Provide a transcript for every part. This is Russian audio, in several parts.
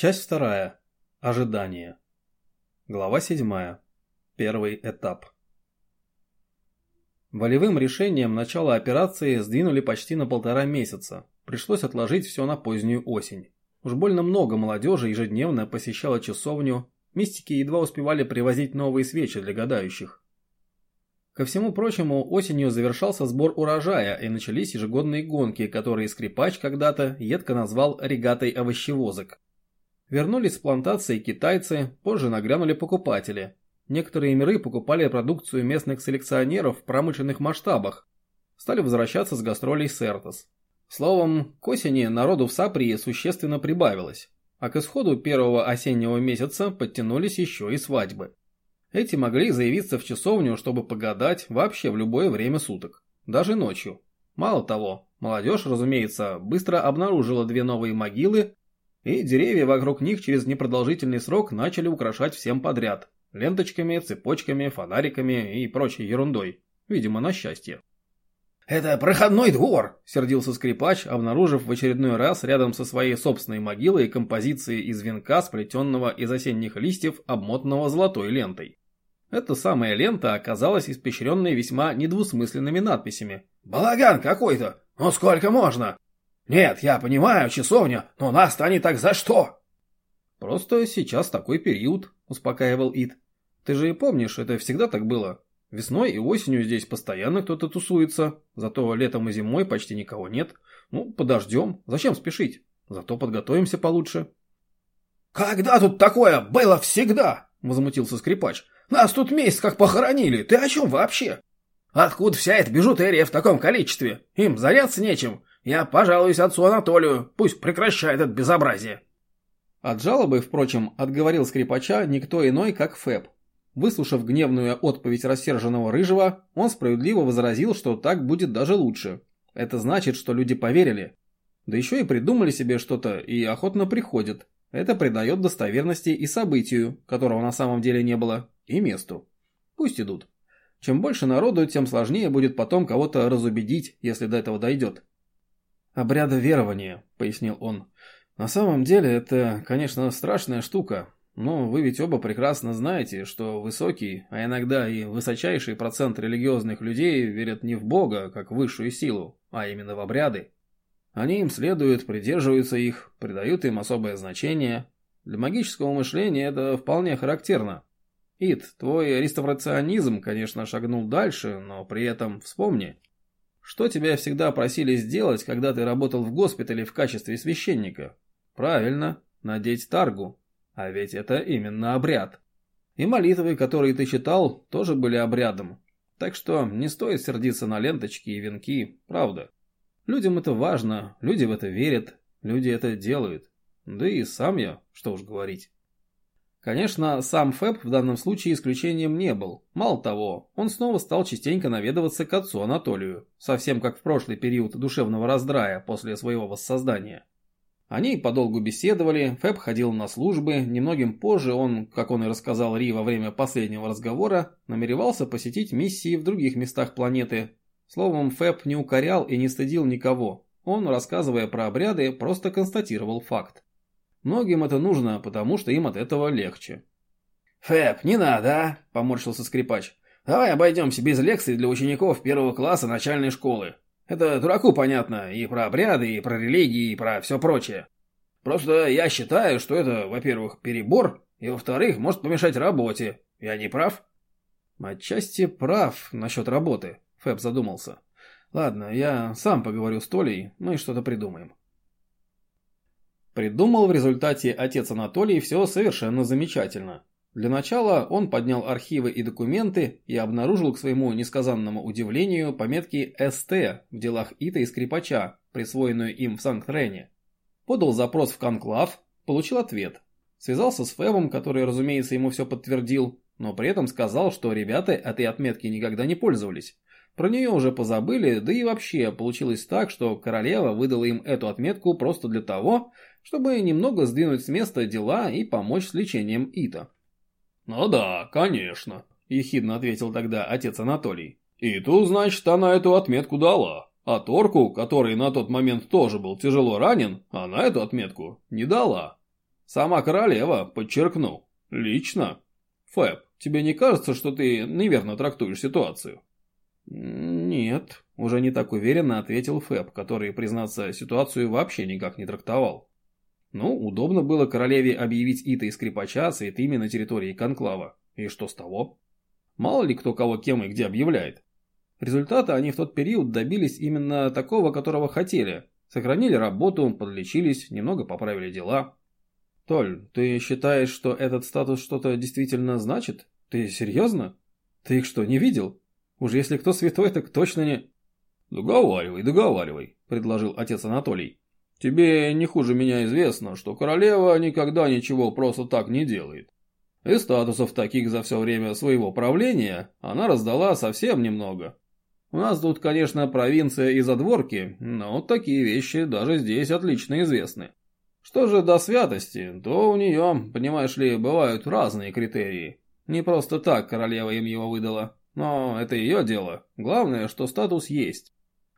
Часть вторая. Ожидание. Глава седьмая. Первый этап. Волевым решением начало операции сдвинули почти на полтора месяца. Пришлось отложить все на позднюю осень. Уж больно много молодежи ежедневно посещала часовню, мистики едва успевали привозить новые свечи для гадающих. Ко всему прочему, осенью завершался сбор урожая и начались ежегодные гонки, которые скрипач когда-то едко назвал регатой овощевозок. Вернулись с плантации китайцы, позже нагрянули покупатели. Некоторые миры покупали продукцию местных селекционеров в промышленных масштабах. Стали возвращаться с гастролей Сертос. Словом, к осени народу в Саприи существенно прибавилось. А к исходу первого осеннего месяца подтянулись еще и свадьбы. Эти могли заявиться в часовню, чтобы погадать вообще в любое время суток. Даже ночью. Мало того, молодежь, разумеется, быстро обнаружила две новые могилы и деревья вокруг них через непродолжительный срок начали украшать всем подряд. Ленточками, цепочками, фонариками и прочей ерундой. Видимо, на счастье. «Это проходной двор!» – сердился скрипач, обнаружив в очередной раз рядом со своей собственной могилой композиции из венка, сплетенного из осенних листьев, обмотанного золотой лентой. Эта самая лента оказалась испещренной весьма недвусмысленными надписями. «Балаган какой-то! Ну сколько можно? «Нет, я понимаю, часовня, но нас-то они так за что?» «Просто сейчас такой период», — успокаивал Ид. «Ты же и помнишь, это всегда так было. Весной и осенью здесь постоянно кто-то тусуется, зато летом и зимой почти никого нет. Ну, подождем, зачем спешить? Зато подготовимся получше». «Когда тут такое было всегда?» — возмутился скрипач. «Нас тут месяц как похоронили, ты о чем вообще? Откуда вся эта бижутерия в таком количестве? Им заняться нечем, я пожалуюсь отцу Анатолию, пусть прекращает это безобразие. От жалобы, впрочем, отговорил скрипача никто иной, как Фэб. Выслушав гневную отповедь рассерженного Рыжего, он справедливо возразил, что так будет даже лучше. Это значит, что люди поверили. Да еще и придумали себе что-то и охотно приходят. Это придает достоверности и событию, которого на самом деле не было, и месту. Пусть идут. Чем больше народу, тем сложнее будет потом кого-то разубедить, если до этого дойдет обряда верования», — пояснил он. «На самом деле это, конечно, страшная штука, но вы ведь оба прекрасно знаете, что высокий, а иногда и высочайший процент религиозных людей верят не в Бога, как в высшую силу, а именно в обряды. Они им следуют, придерживаются их, придают им особое значение. Для магического мышления это вполне характерно. Ид, твой реставрационизм, конечно, шагнул дальше, но при этом вспомни, что тебя всегда просили сделать, когда ты работал в госпитале в качестве священника? Правильно, надеть таргу. А ведь это именно обряд. И молитвы, которые ты читал, тоже были обрядом. Так что не стоит сердиться на ленточки и венки, правда. Людям это важно, люди в это верят, люди это делают. Да и сам я, что уж говорить. Конечно, сам Фэб в данном случае исключением не был. Мало того, он снова стал частенько наведываться к отцу Анатолию, совсем как в прошлый период душевного раздрая после своего воссоздания. Они подолгу беседовали, Фэб ходил на службы, немногим позже он, как он и рассказал Ри во время последнего разговора, намеревался посетить миссии в других местах планеты. Словом, Фэб не укорял и не стыдил никого. Он, рассказывая про обряды, просто констатировал факт. Многим это нужно, потому что им от этого легче. «Фэб, не надо, а?» – поморщился скрипач. «Давай обойдемся без лекций для учеников первого класса начальной школы. Это дураку понятно и про обряды, и про религии, и про все прочее. Просто я считаю, что это, во-первых, перебор, и, во-вторых, может помешать работе. Я не прав?» «Отчасти прав насчет работы», – Фэб задумался. «Ладно, я сам поговорю с Толей, мы что-то придумаем». Придумал в результате отец Анатолий все совершенно замечательно. Для начала он поднял архивы и документы и обнаружил к своему несказанному удивлению пометки «СТ» в делах Ита и Скрипача, присвоенную им в Санкт-Рене. Подал запрос в Конклав, получил ответ. Связался с Фэбом, который, разумеется, ему все подтвердил, но при этом сказал, что ребята этой отметки никогда не пользовались. Про нее уже позабыли, да и вообще получилось так, что королева выдала им эту отметку просто для того, чтобы немного сдвинуть с места дела и помочь с лечением Ита. «Ну да, конечно», – ехидно ответил тогда отец Анатолий. «Иту, значит, она эту отметку дала, а Торку, который на тот момент тоже был тяжело ранен, она эту отметку не дала». Сама королева, подчеркну. Лично. Фэб, тебе не кажется, что ты неверно трактуешь ситуацию? Нет, уже не так уверенно ответил Фэб, который, признаться, ситуацию вообще никак не трактовал. Ну, удобно было королеве объявить Ита и скрипача святыми на территории Конклава. И что с того? Мало ли кто кого кем и где объявляет. Результата они в тот период добились именно такого, которого хотели. Сохранили работу, подлечились, немного поправили дела. Толь, ты считаешь, что этот статус что-то действительно значит? Ты серьезно? Ты их что, не видел? Уж если кто святой, так точно не... Договаривай, договаривай, предложил отец Анатолий. Тебе не хуже меня известно, что королева никогда ничего просто так не делает. И статусов таких за все время своего правления она раздала совсем немного. У нас тут, конечно, провинция и задворки, но такие вещи даже здесь отлично известны. Что же до святости, то у нее, понимаешь ли, бывают разные критерии. Не просто так королева им его выдала, но это ее дело. Главное, что статус есть.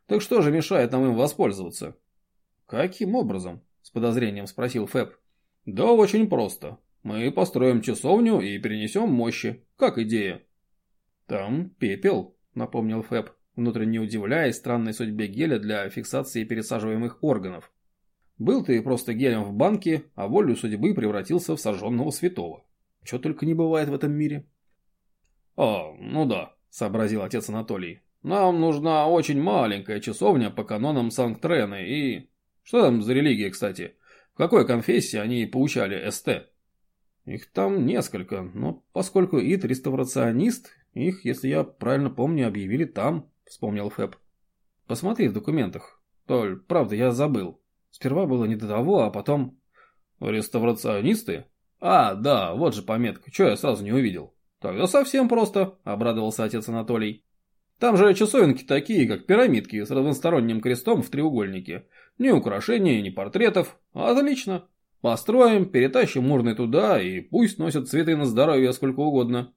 Так что же мешает нам им воспользоваться? «Каким образом?» – с подозрением спросил Фэб. «Да очень просто. Мы построим часовню и перенесем мощи. Как идея?» «Там пепел», – напомнил Фэб, внутренне удивляясь странной судьбе геля для фиксации пересаживаемых органов. «Был ты просто гелем в банке, а волю судьбы превратился в сожженного святого. Чего только не бывает в этом мире». «А, ну да», – сообразил отец Анатолий. «Нам нужна очень маленькая часовня по канонам Санкт-Трены и...» Что там за религия, кстати? В какой конфессии они поучали СТ? Их там несколько, но поскольку Ит реставрационист, их, если я правильно помню, объявили там, вспомнил Фэб. Посмотри в документах. Толь, правда, я забыл. Сперва было не до того, а потом... Реставрационисты? А, да, вот же пометка, что я сразу не увидел. Тогда совсем просто, обрадовался отец Анатолий. Там же часовенки такие, как пирамидки с разносторонним крестом в треугольнике. Ни украшений, ни портретов. Отлично. Построим, перетащим урны туда и пусть носят цветы на здоровье сколько угодно.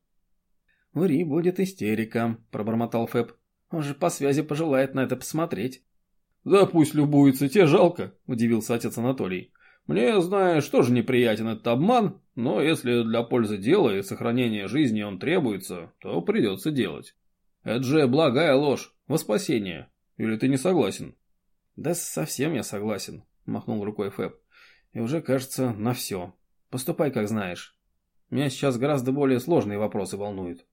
«Ври, будет истерика», – пробормотал Фэб. «Он же по связи пожелает на это посмотреть». «Да пусть любуется, те жалко», – удивился отец Анатолий. «Мне, знаешь, тоже неприятен этот обман, но если для пользы дела и сохранения жизни он требуется, то придется делать». Это же благая ложь, во спасение. Или ты не согласен? Да совсем я согласен, махнул рукой Фэб. И уже, кажется, на все. Поступай, как знаешь. Меня сейчас гораздо более сложные вопросы волнуют.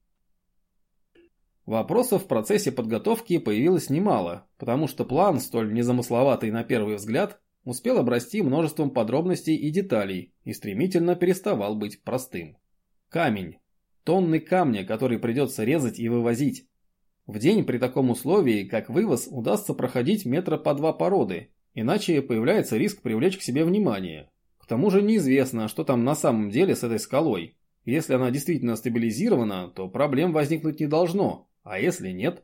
Вопросов в процессе подготовки появилось немало, потому что план, столь незамысловатый на первый взгляд, успел обрасти множеством подробностей и деталей и стремительно переставал быть простым. Камень. Тонны камня, который придется резать и вывозить. В день при таком условии, как вывоз, удастся проходить метра по два породы, иначе появляется риск привлечь к себе внимание. К тому же неизвестно, что там на самом деле с этой скалой. Если она действительно стабилизирована, то проблем возникнуть не должно, а если нет?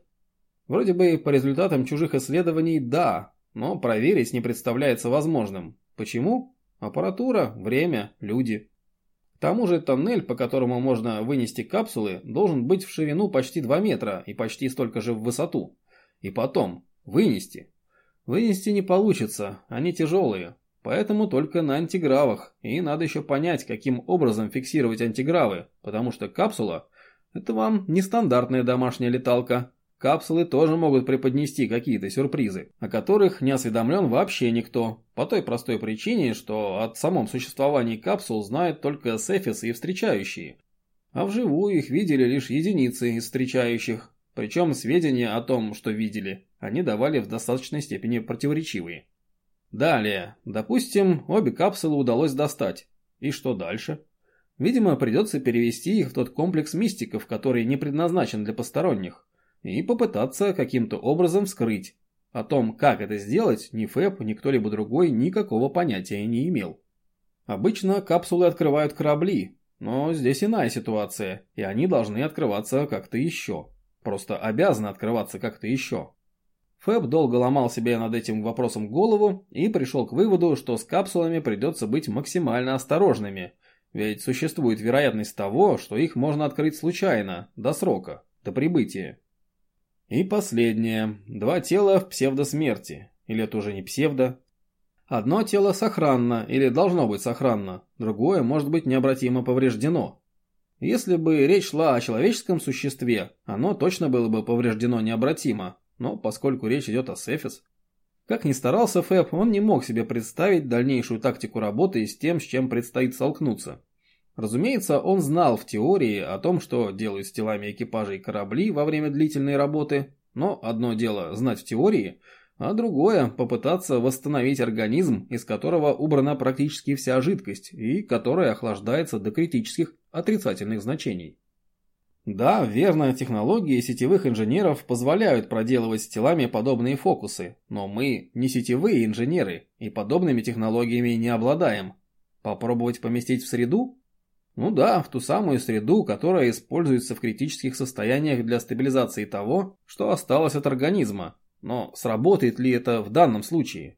Вроде бы по результатам чужих исследований да, но проверить не представляется возможным. Почему? Аппаратура, время, люди. К тому же тоннель, по которому можно вынести капсулы, должен быть в ширину почти 2 метра и почти столько же в высоту. И потом, вынести. Вынести не получится, они тяжелые, поэтому только на антигравах, и надо еще понять, каким образом фиксировать антигравы, потому что капсула – это вам не стандартная домашняя леталка, Капсулы тоже могут преподнести какие-то сюрпризы, о которых не осведомлен вообще никто, по той простой причине, что от самом существовании капсул знают только сефисы и встречающие. А вживую их видели лишь единицы из встречающих, причем сведения о том, что видели, они давали в достаточной степени противоречивые. Далее, допустим, обе капсулы удалось достать. И что дальше? Видимо, придется перевести их в тот комплекс мистиков, который не предназначен для посторонних и попытаться каким-то образом вскрыть. О том, как это сделать, ни Фэб, ни кто-либо другой никакого понятия не имел. Обычно капсулы открывают корабли, но здесь иная ситуация, и они должны открываться как-то еще. Просто обязаны открываться как-то еще. Фэб долго ломал себе над этим вопросом голову и пришел к выводу, что с капсулами придется быть максимально осторожными, ведь существует вероятность того, что их можно открыть случайно, до срока, до прибытия. И последнее. Два тела в псевдосмерти. Или это уже не псевдо? Одно тело сохранно или должно быть сохранно, другое может быть необратимо повреждено. Если бы речь шла о человеческом существе, оно точно было бы повреждено необратимо, но поскольку речь идет о Сефис... Как ни старался Фэб, он не мог себе представить дальнейшую тактику работы с тем, с чем предстоит столкнуться. Разумеется, он знал в теории о том, что делают с телами экипажей корабли во время длительной работы, но одно дело знать в теории, а другое – попытаться восстановить организм, из которого убрана практически вся жидкость и который охлаждается до критических отрицательных значений. Да, верно, технологии сетевых инженеров позволяют проделывать с телами подобные фокусы, но мы не сетевые инженеры и подобными технологиями не обладаем. Попробовать поместить в среду? Ну да, в ту самую среду, которая используется в критических состояниях для стабилизации того, что осталось от организма. Но сработает ли это в данном случае?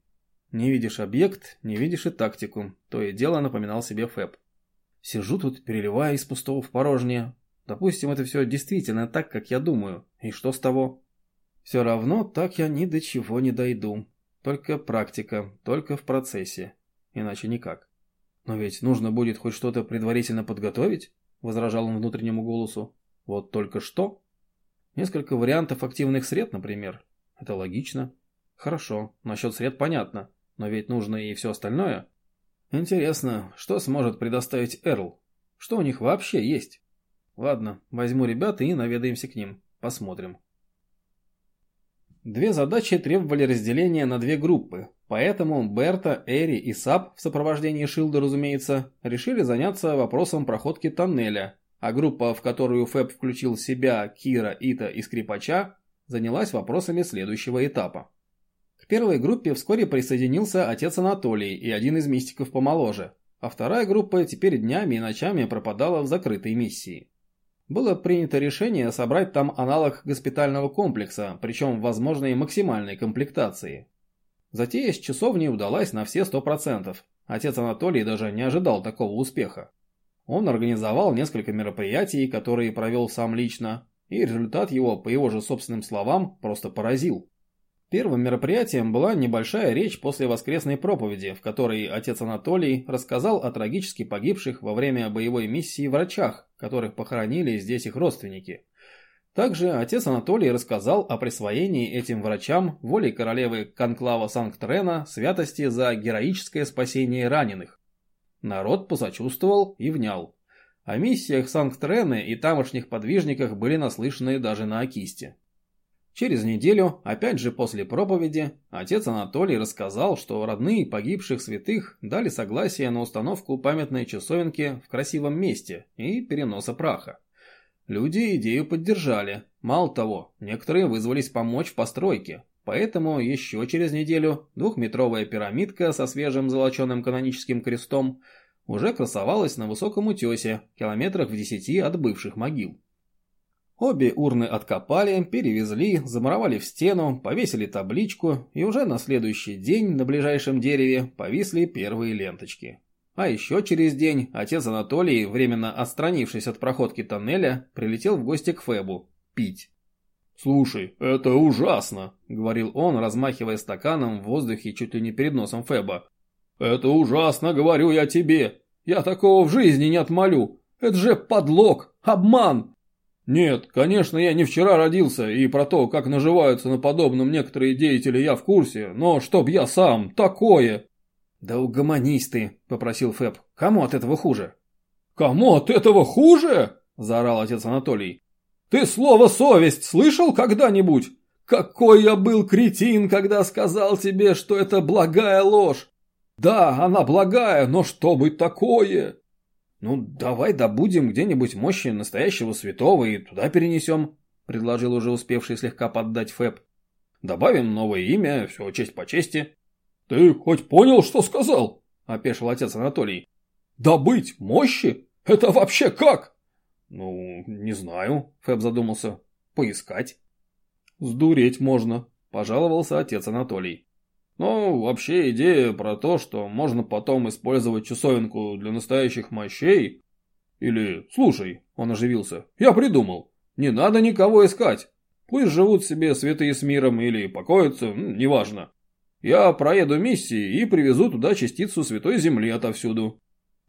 Не видишь объект, не видишь и тактику, то и дело напоминал себе Фэб. Сижу тут, переливая из пустого в порожнее, Допустим, это все действительно так, как я думаю. И что с того? Все равно так я ни до чего не дойду. Только практика, только в процессе. Иначе никак. Но ведь нужно будет хоть что-то предварительно подготовить, возражал он внутреннему голосу. Вот только что? Несколько вариантов активных сред, например. Это логично. Хорошо, насчет сред понятно. Но ведь нужно и все остальное. Интересно, что сможет предоставить Эрл? Что у них вообще есть? Ладно, возьму ребят и наведаемся к ним. Посмотрим. Две задачи требовали разделения на две группы, поэтому Берта, Эри и Сап в сопровождении Шилда, разумеется, решили заняться вопросом проходки тоннеля, а группа, в которую Фэб включил себя, Кира, Ита и Скрипача, занялась вопросами следующего этапа. К первой группе вскоре присоединился отец Анатолий и один из мистиков помоложе, а вторая группа теперь днями и ночами пропадала в закрытой миссии было принято решение собрать там аналог госпитального комплекса, причем в возможной максимальной комплектации. Затея с часовней удалась на все 100%. Отец Анатолий даже не ожидал такого успеха. Он организовал несколько мероприятий, которые провел сам лично, и результат его, по его же собственным словам, просто поразил. Первым мероприятием была небольшая речь после воскресной проповеди, в которой отец Анатолий рассказал о трагически погибших во время боевой миссии врачах, которых похоронили здесь их родственники. Также отец Анатолий рассказал о присвоении этим врачам волей королевы Конклава Санкт-Рена святости за героическое спасение раненых. Народ посочувствовал и внял. О миссиях Санкт-Рены и тамошних подвижниках были наслышаны даже на Акисте. Через неделю, опять же после проповеди, отец Анатолий рассказал, что родные погибших святых дали согласие на установку памятной часовенки в красивом месте и переноса праха. Люди идею поддержали. Мало того, некоторые вызвались помочь в постройке. Поэтому еще через неделю двухметровая пирамидка со свежим золоченым каноническим крестом уже красовалась на высоком утесе, километрах в десяти от бывших могил. Обе урны откопали, перевезли, замуровали в стену, повесили табличку, и уже на следующий день на ближайшем дереве повисли первые ленточки. А еще через день отец Анатолий, временно отстранившись от проходки тоннеля, прилетел в гости к Фебу пить. «Слушай, это ужасно!» — говорил он, размахивая стаканом в воздухе чуть ли не перед носом Феба. «Это ужасно, говорю я тебе! Я такого в жизни не отмолю! Это же подлог, обман! Нет, конечно, я не вчера родился, и про то, как наживаются на подобном некоторые деятели, я в курсе, но чтоб я сам, такое... Да угомонись ты, попросил Фэб. Кому от этого хуже? Кому от этого хуже? Заорал отец Анатолий. Ты слово «совесть» слышал когда-нибудь? Какой я был кретин, когда сказал тебе, что это благая ложь. Да, она благая, но что бы такое? «Ну, давай добудем где-нибудь мощи настоящего святого и туда перенесем», — предложил уже успевший слегка поддать Фэб. «Добавим новое имя, все честь по чести». «Ты хоть понял, что сказал?» — опешил отец Анатолий. «Добыть мощи? Это вообще как?» «Ну, не знаю», — Фэб задумался. «Поискать». «Сдуреть можно», — пожаловался отец Анатолий. Но вообще идея про то, что можно потом использовать часовенку для настоящих мощей... Или, слушай, он оживился, я придумал. Не надо никого искать. Пусть живут себе святые с миром или покоятся, неважно. Я проеду миссии и привезу туда частицу Святой Земли отовсюду.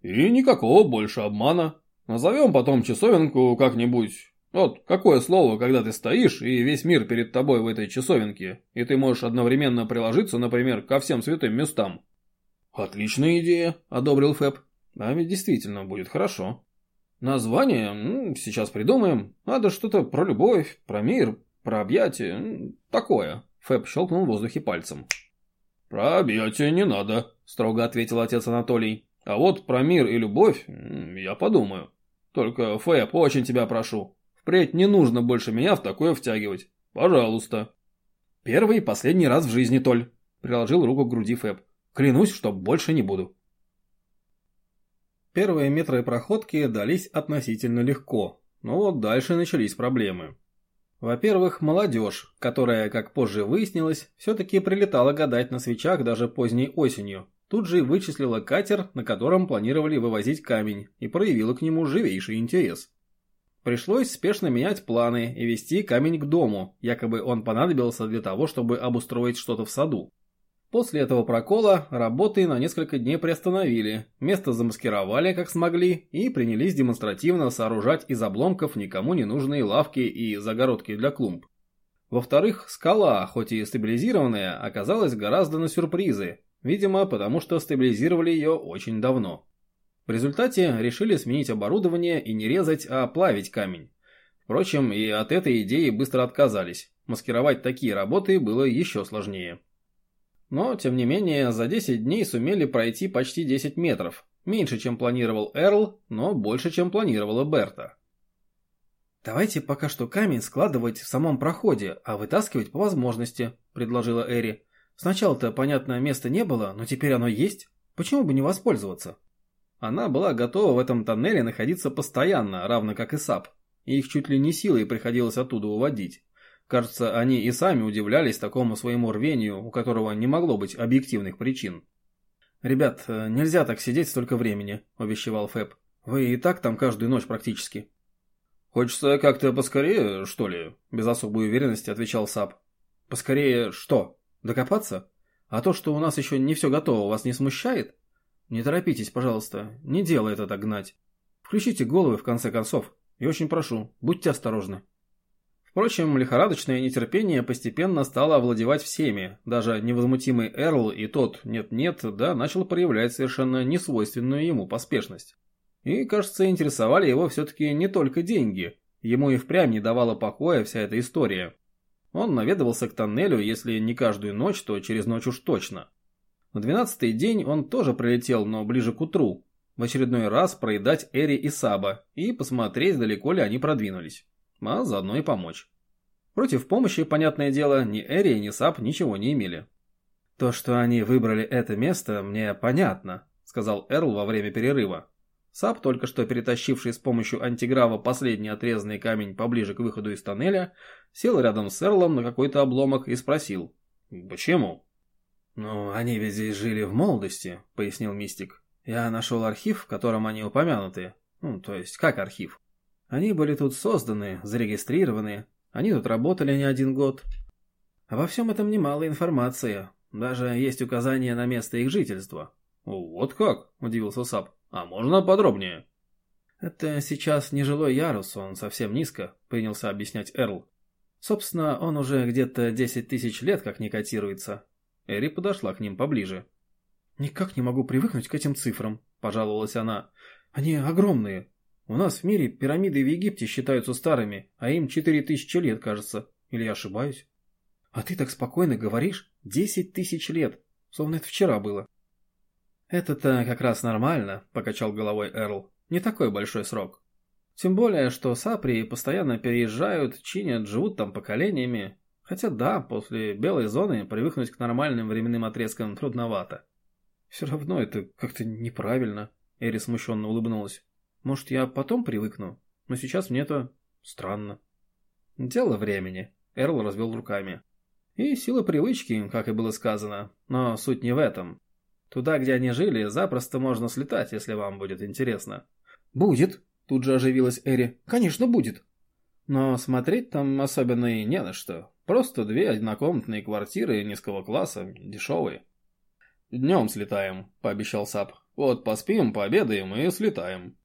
И никакого больше обмана. Назовем потом часовенку как-нибудь. Вот какое слово, когда ты стоишь, и весь мир перед тобой в этой часовенке, и ты можешь одновременно приложиться, например, ко всем святым местам. Отличная идея, одобрил Фэб. А ведь действительно будет хорошо. Название, ну, сейчас придумаем. Надо что-то про любовь, про мир, про объятие, такое. Фэб щелкнул в воздухе пальцем. Про объятия не надо, строго ответил отец Анатолий. А вот про мир и любовь я подумаю. Только, Фэб, очень тебя прошу, впредь не нужно больше меня в такое втягивать. Пожалуйста. Первый и последний раз в жизни, Толь, приложил руку к груди Фэб. Клянусь, что больше не буду. Первые метры проходки дались относительно легко, но вот дальше начались проблемы. Во-первых, молодежь, которая, как позже выяснилось, все-таки прилетала гадать на свечах даже поздней осенью, тут же вычислила катер, на котором планировали вывозить камень, и проявила к нему живейший интерес. Пришлось спешно менять планы и вести камень к дому, якобы он понадобился для того, чтобы обустроить что-то в саду. После этого прокола работы на несколько дней приостановили, место замаскировали как смогли и принялись демонстративно сооружать из обломков никому не нужные лавки и загородки для клумб. Во-вторых, скала, хоть и стабилизированная, оказалась гораздо на сюрпризы, видимо, потому что стабилизировали ее очень давно. В результате решили сменить оборудование и не резать, а плавить камень. Впрочем, и от этой идеи быстро отказались. Маскировать такие работы было еще сложнее. Но, тем не менее, за 10 дней сумели пройти почти 10 метров. Меньше, чем планировал Эрл, но больше, чем планировала Берта. «Давайте пока что камень складывать в самом проходе, а вытаскивать по возможности», – предложила Эри. «Сначала-то, понятно, места не было, но теперь оно есть. Почему бы не воспользоваться?» Она была готова в этом тоннеле находиться постоянно, равно как и Сап. Их чуть ли не силой приходилось оттуда уводить. Кажется, они и сами удивлялись такому своему рвению, у которого не могло быть объективных причин. «Ребят, э, нельзя так сидеть столько времени», – увещевал Фэб. «Вы и так там каждую ночь практически». «Хочется как-то поскорее, что ли?» – без особой уверенности отвечал Сап. «Поскорее что? Докопаться? А то, что у нас еще не все готово, вас не смущает? Не торопитесь, пожалуйста, не делай это так гнать. Включите головы в конце концов. И очень прошу, будьте осторожны». Впрочем, лихорадочное нетерпение постепенно стало овладевать всеми, даже невозмутимый Эрл и тот «нет-нет», да, начал проявлять совершенно несвойственную ему поспешность. И, кажется, интересовали его все-таки не только деньги, ему и впрямь не давала покоя вся эта история. Он наведывался к тоннелю, если не каждую ночь, то через ночь уж точно. На двенадцатый день он тоже прилетел, но ближе к утру, в очередной раз проедать Эри и Саба и посмотреть, далеко ли они продвинулись а заодно и помочь. Против помощи, понятное дело, ни Эри, ни Сап ничего не имели. «То, что они выбрали это место, мне понятно», — сказал Эрл во время перерыва. Сап, только что перетащивший с помощью антиграва последний отрезанный камень поближе к выходу из тоннеля, сел рядом с Эрлом на какой-то обломок и спросил. «Почему?» «Ну, они ведь здесь жили в молодости», — пояснил Мистик. «Я нашел архив, в котором они упомянуты. Ну, то есть, как архив?» Они были тут созданы, зарегистрированы, они тут работали не один год. Обо всем этом немало информации, даже есть указания на место их жительства. «Вот как?» – удивился Сап. «А можно подробнее?» «Это сейчас нежилой ярус, он совсем низко», – принялся объяснять Эрл. «Собственно, он уже где-то 10 тысяч лет как не котируется». Эри подошла к ним поближе. «Никак не могу привыкнуть к этим цифрам», – пожаловалась она. «Они огромные. У нас в мире пирамиды в Египте считаются старыми, а им четыре тысячи лет, кажется. Или я ошибаюсь? А ты так спокойно говоришь? Десять тысяч лет. Словно это вчера было. Это-то как раз нормально, покачал головой Эрл. Не такой большой срок. Тем более, что сапри постоянно переезжают, чинят, живут там поколениями. Хотя да, после белой зоны привыкнуть к нормальным временным отрезкам трудновато. Все равно это как-то неправильно, Эри смущенно улыбнулась. Может, я потом привыкну, но сейчас мне это странно. Дело времени, Эрл развел руками. И сила привычки, как и было сказано, но суть не в этом. Туда, где они жили, запросто можно слетать, если вам будет интересно. Будет, тут же оживилась Эри. Конечно, будет. Но смотреть там особенно и не на что. Просто две однокомнатные квартиры низкого класса, дешевые. «Днем слетаем», — пообещал Сап. «Вот поспим, пообедаем и слетаем».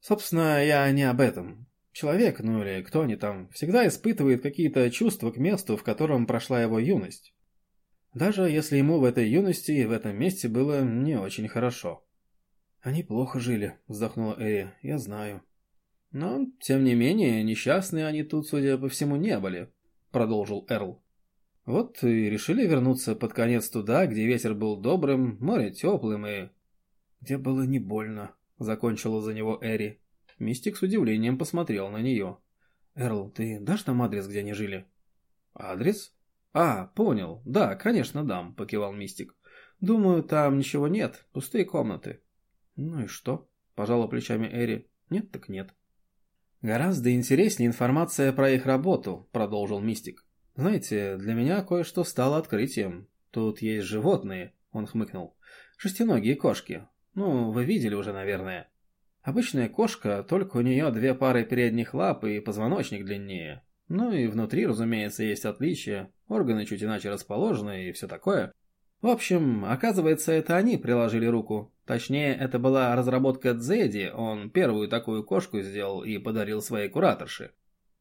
Собственно, я не об этом. Человек, ну или кто они там, всегда испытывает какие-то чувства к месту, в котором прошла его юность. Даже если ему в этой юности и в этом месте было не очень хорошо. «Они плохо жили», — вздохнула Эри, — «я знаю». «Но, тем не менее, несчастные они тут, судя по всему, не были», — продолжил Эрл. «Вот и решили вернуться под конец туда, где ветер был добрым, море теплым и...» «Где было не больно», — закончила за него Эри. Мистик с удивлением посмотрел на нее. «Эрл, ты дашь нам адрес, где они жили?» «Адрес?» «А, понял. Да, конечно, дам», — покивал Мистик. «Думаю, там ничего нет, пустые комнаты». «Ну и что?» – пожала плечами Эри. «Нет так нет». «Гораздо интереснее информация про их работу», – продолжил Мистик. «Знаете, для меня кое-что стало открытием. Тут есть животные», – он хмыкнул. «Шестиногие кошки. Ну, вы видели уже, наверное. Обычная кошка, только у нее две пары передних лап и позвоночник длиннее. Ну и внутри, разумеется, есть отличия. Органы чуть иначе расположены и все такое. В общем, оказывается, это они приложили руку. Точнее, это была разработка Дзеди, он первую такую кошку сделал и подарил своей кураторше.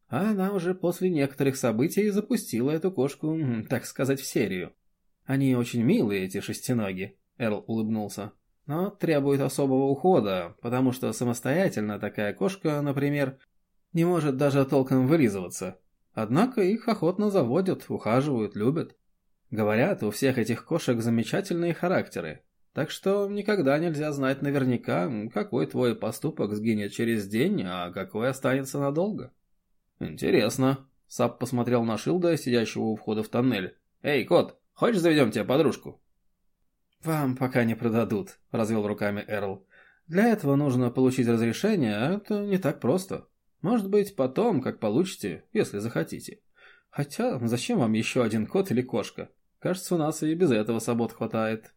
А она уже после некоторых событий запустила эту кошку, так сказать, в серию. Они очень милые, эти шестиноги, Эрл улыбнулся. Но требуют особого ухода, потому что самостоятельно такая кошка, например, не может даже толком вылизываться. Однако их охотно заводят, ухаживают, любят. Говорят, у всех этих кошек замечательные характеры. Так что никогда нельзя знать наверняка, какой твой поступок сгинет через день, а какой останется надолго. Интересно. Сап посмотрел на Шилда, сидящего у входа в тоннель. Эй, кот, хочешь заведем тебе подружку? Вам пока не продадут, развел руками Эрл. Для этого нужно получить разрешение, а это не так просто. Может быть, потом, как получите, если захотите. Хотя, зачем вам еще один кот или кошка? Кажется, у нас и без этого свобод хватает.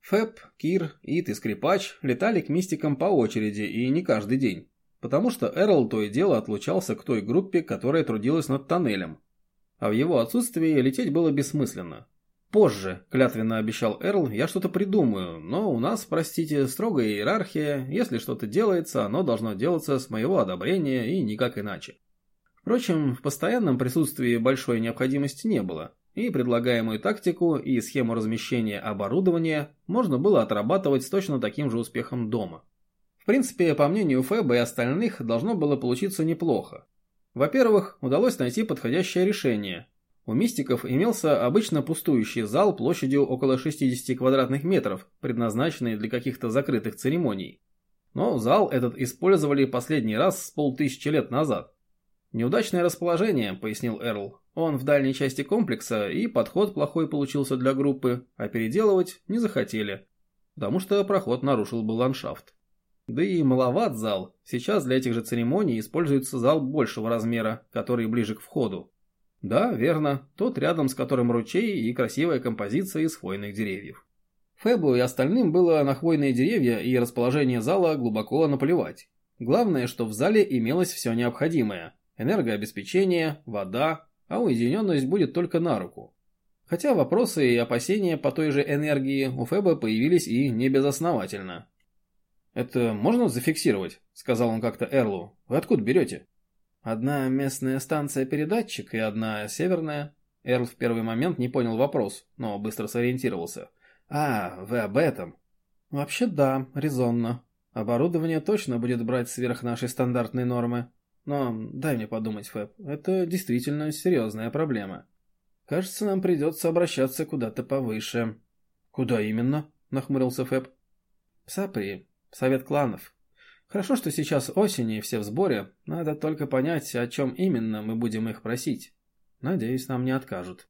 Фэб, Кир, Ит и Скрипач летали к мистикам по очереди и не каждый день, потому что Эрл то и дело отлучался к той группе, которая трудилась над тоннелем. А в его отсутствии лететь было бессмысленно. Позже, клятвенно обещал Эрл, я что-то придумаю, но у нас, простите, строгая иерархия, если что-то делается, оно должно делаться с моего одобрения и никак иначе. Впрочем, в постоянном присутствии большой необходимости не было, и предлагаемую тактику и схему размещения оборудования можно было отрабатывать с точно таким же успехом дома. В принципе, по мнению Феба и остальных, должно было получиться неплохо. Во-первых, удалось найти подходящее решение. У мистиков имелся обычно пустующий зал площадью около 60 квадратных метров, предназначенный для каких-то закрытых церемоний. Но зал этот использовали последний раз с полтысячи лет назад. «Неудачное расположение», — пояснил Эрл. «Он в дальней части комплекса, и подход плохой получился для группы, а переделывать не захотели, потому что проход нарушил бы ландшафт. Да и маловат зал. Сейчас для этих же церемоний используется зал большего размера, который ближе к входу. Да, верно, тот рядом с которым ручей и красивая композиция из хвойных деревьев. Фебу и остальным было на хвойные деревья и расположение зала глубоко наплевать. Главное, что в зале имелось все необходимое энергообеспечение, вода, а уединенность будет только на руку. Хотя вопросы и опасения по той же энергии у Феба появились и не безосновательно. «Это можно зафиксировать?» – сказал он как-то Эрлу. «Вы откуда берете?» «Одна местная станция-передатчик и одна северная». Эрл в первый момент не понял вопрос, но быстро сориентировался. «А, вы об этом?» «Вообще да, резонно. Оборудование точно будет брать сверх нашей стандартной нормы. Но дай мне подумать, Фэб, это действительно серьезная проблема. Кажется, нам придется обращаться куда-то повыше. Куда именно? Нахмурился Фэб. Сапри, совет кланов. Хорошо, что сейчас осень и все в сборе. Надо только понять, о чем именно мы будем их просить. Надеюсь, нам не откажут.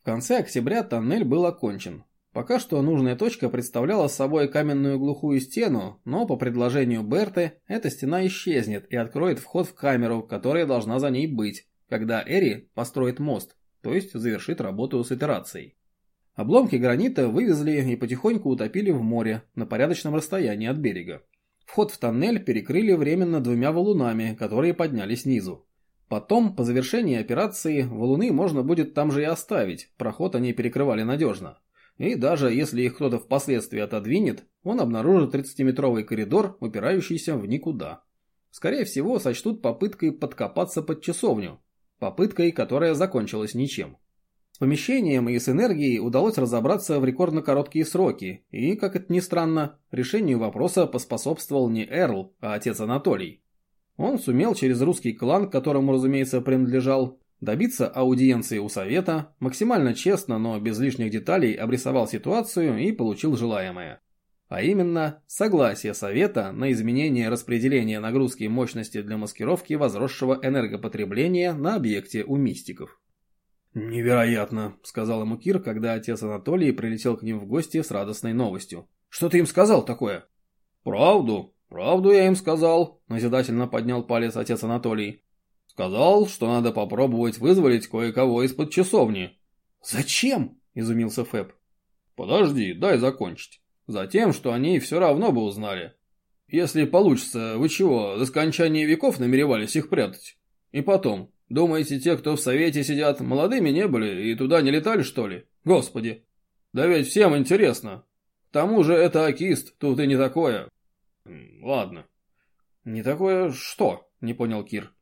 В конце октября тоннель был окончен. Пока что нужная точка представляла собой каменную глухую стену, но по предложению Берты эта стена исчезнет и откроет вход в камеру, которая должна за ней быть, когда Эри построит мост, то есть завершит работу с итерацией. Обломки гранита вывезли и потихоньку утопили в море на порядочном расстоянии от берега. Вход в тоннель перекрыли временно двумя валунами, которые поднялись снизу. Потом, по завершении операции, валуны можно будет там же и оставить, проход они перекрывали надежно. И даже если их кто-то впоследствии отодвинет, он обнаружит 30-метровый коридор, упирающийся в никуда. Скорее всего, сочтут попыткой подкопаться под часовню. Попыткой, которая закончилась ничем. С помещением и с энергией удалось разобраться в рекордно короткие сроки, и, как это ни странно, решению вопроса поспособствовал не Эрл, а отец Анатолий. Он сумел через русский клан, которому, разумеется, принадлежал, добиться аудиенции у совета, максимально честно, но без лишних деталей обрисовал ситуацию и получил желаемое. А именно, согласие совета на изменение распределения нагрузки и мощности для маскировки возросшего энергопотребления на объекте у мистиков. «Невероятно», — сказал ему Кир, когда отец Анатолий прилетел к ним в гости с радостной новостью. «Что ты им сказал такое?» «Правду», «Правду я им сказал», – назидательно поднял палец отец Анатолий. «Сказал, что надо попробовать вызволить кое-кого из-под часовни». «Зачем?» – изумился Фэб. «Подожди, дай закончить. Затем, что они все равно бы узнали. Если получится, вы чего, до скончания веков намеревались их прятать? И потом, думаете, те, кто в совете сидят, молодыми не были и туда не летали, что ли? Господи! Да ведь всем интересно. К тому же это акист, тут и не такое. Ладно. Не такое что? Не понял Кир.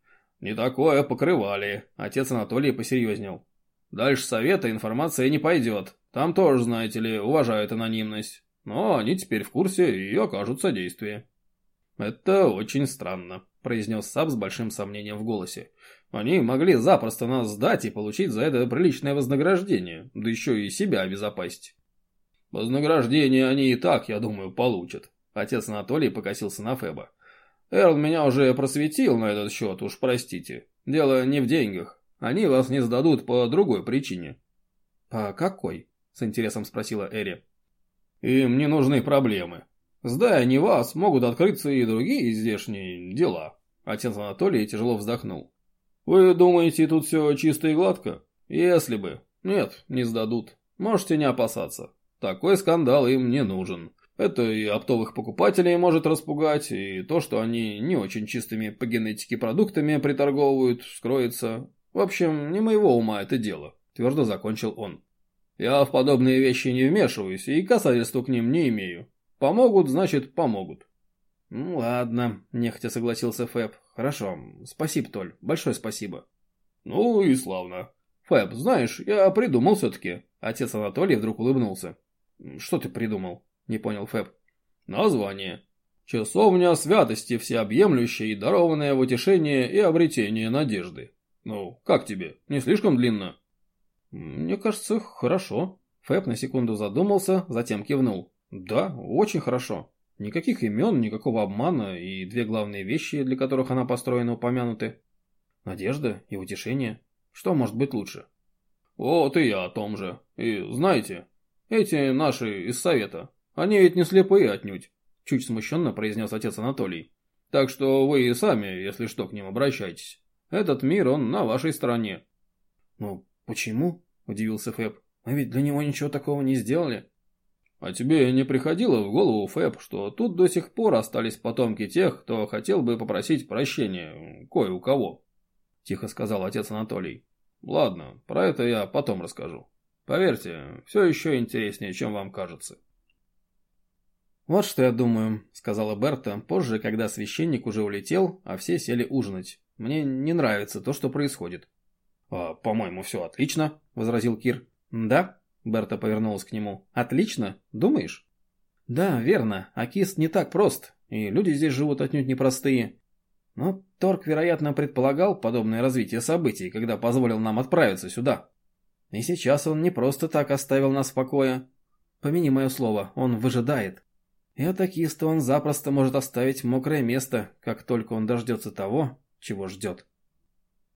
Не такое покрывали. Отец Анатолий посерьезнел. Дальше совета информация не пойдет. Там тоже, знаете ли, уважают анонимность. Но они теперь в курсе и окажут содействие. Это очень странно, произнес Саб с большим сомнением в голосе. Они могли запросто нас сдать и получить за это приличное вознаграждение, да еще и себя обезопасить. Вознаграждение они и так, я думаю, получат. Отец Анатолий покосился на Феба. «Эрл меня уже просветил на этот счет, уж простите. Дело не в деньгах. Они вас не сдадут по другой причине». «По какой?» – с интересом спросила Эри. «Им не нужны проблемы. Сдая не вас, могут открыться и другие здешние дела». Отец Анатолий тяжело вздохнул. «Вы думаете, тут все чисто и гладко? Если бы. Нет, не сдадут. Можете не опасаться. Такой скандал им не нужен. Это и оптовых покупателей может распугать, и то, что они не очень чистыми по генетике продуктами приторговывают, скроется. В общем, не моего ума это дело, твердо закончил он. Я в подобные вещи не вмешиваюсь и касательства к ним не имею. Помогут, значит, помогут. Ну ладно, нехотя согласился Фэб. Хорошо, спасибо, Толь, большое спасибо. Ну и славно. Фэб, знаешь, я придумал все-таки. Отец Анатолий вдруг улыбнулся. Что ты придумал? Не понял Фэб. Название. Часовня святости всеобъемлющей, дарованное в утешение и обретение надежды. Ну, как тебе? Не слишком длинно? Мне кажется, хорошо. Фэб на секунду задумался, затем кивнул. Да, очень хорошо. Никаких имен, никакого обмана и две главные вещи, для которых она построена, упомянуты. Надежда и утешение. Что может быть лучше? Вот и я о том же. И знаете, эти наши из совета, они ведь не слепые отнюдь, чуть смущенно произнес отец Анатолий. Так что вы и сами, если что, к ним обращайтесь. Этот мир, он на вашей стороне. Ну, почему? Удивился Фэб. Мы ведь для него ничего такого не сделали. А тебе не приходило в голову, Фэб, что тут до сих пор остались потомки тех, кто хотел бы попросить прощения кое у кого? Тихо сказал отец Анатолий. Ладно, про это я потом расскажу. Поверьте, все еще интереснее, чем вам кажется. «Вот что я думаю», — сказала Берта позже, когда священник уже улетел, а все сели ужинать. «Мне не нравится то, что происходит». «А, по-моему, все отлично», — возразил Кир. «Да?» — Берта повернулась к нему. «Отлично? Думаешь?» «Да, верно. Акист не так прост, и люди здесь живут отнюдь непростые. Но Торг, вероятно, предполагал подобное развитие событий, когда позволил нам отправиться сюда. И сейчас он не просто так оставил нас в покое. Помяни мое слово, он выжидает. И атакиста он запросто может оставить мокрое место, как только он дождется того, чего ждет.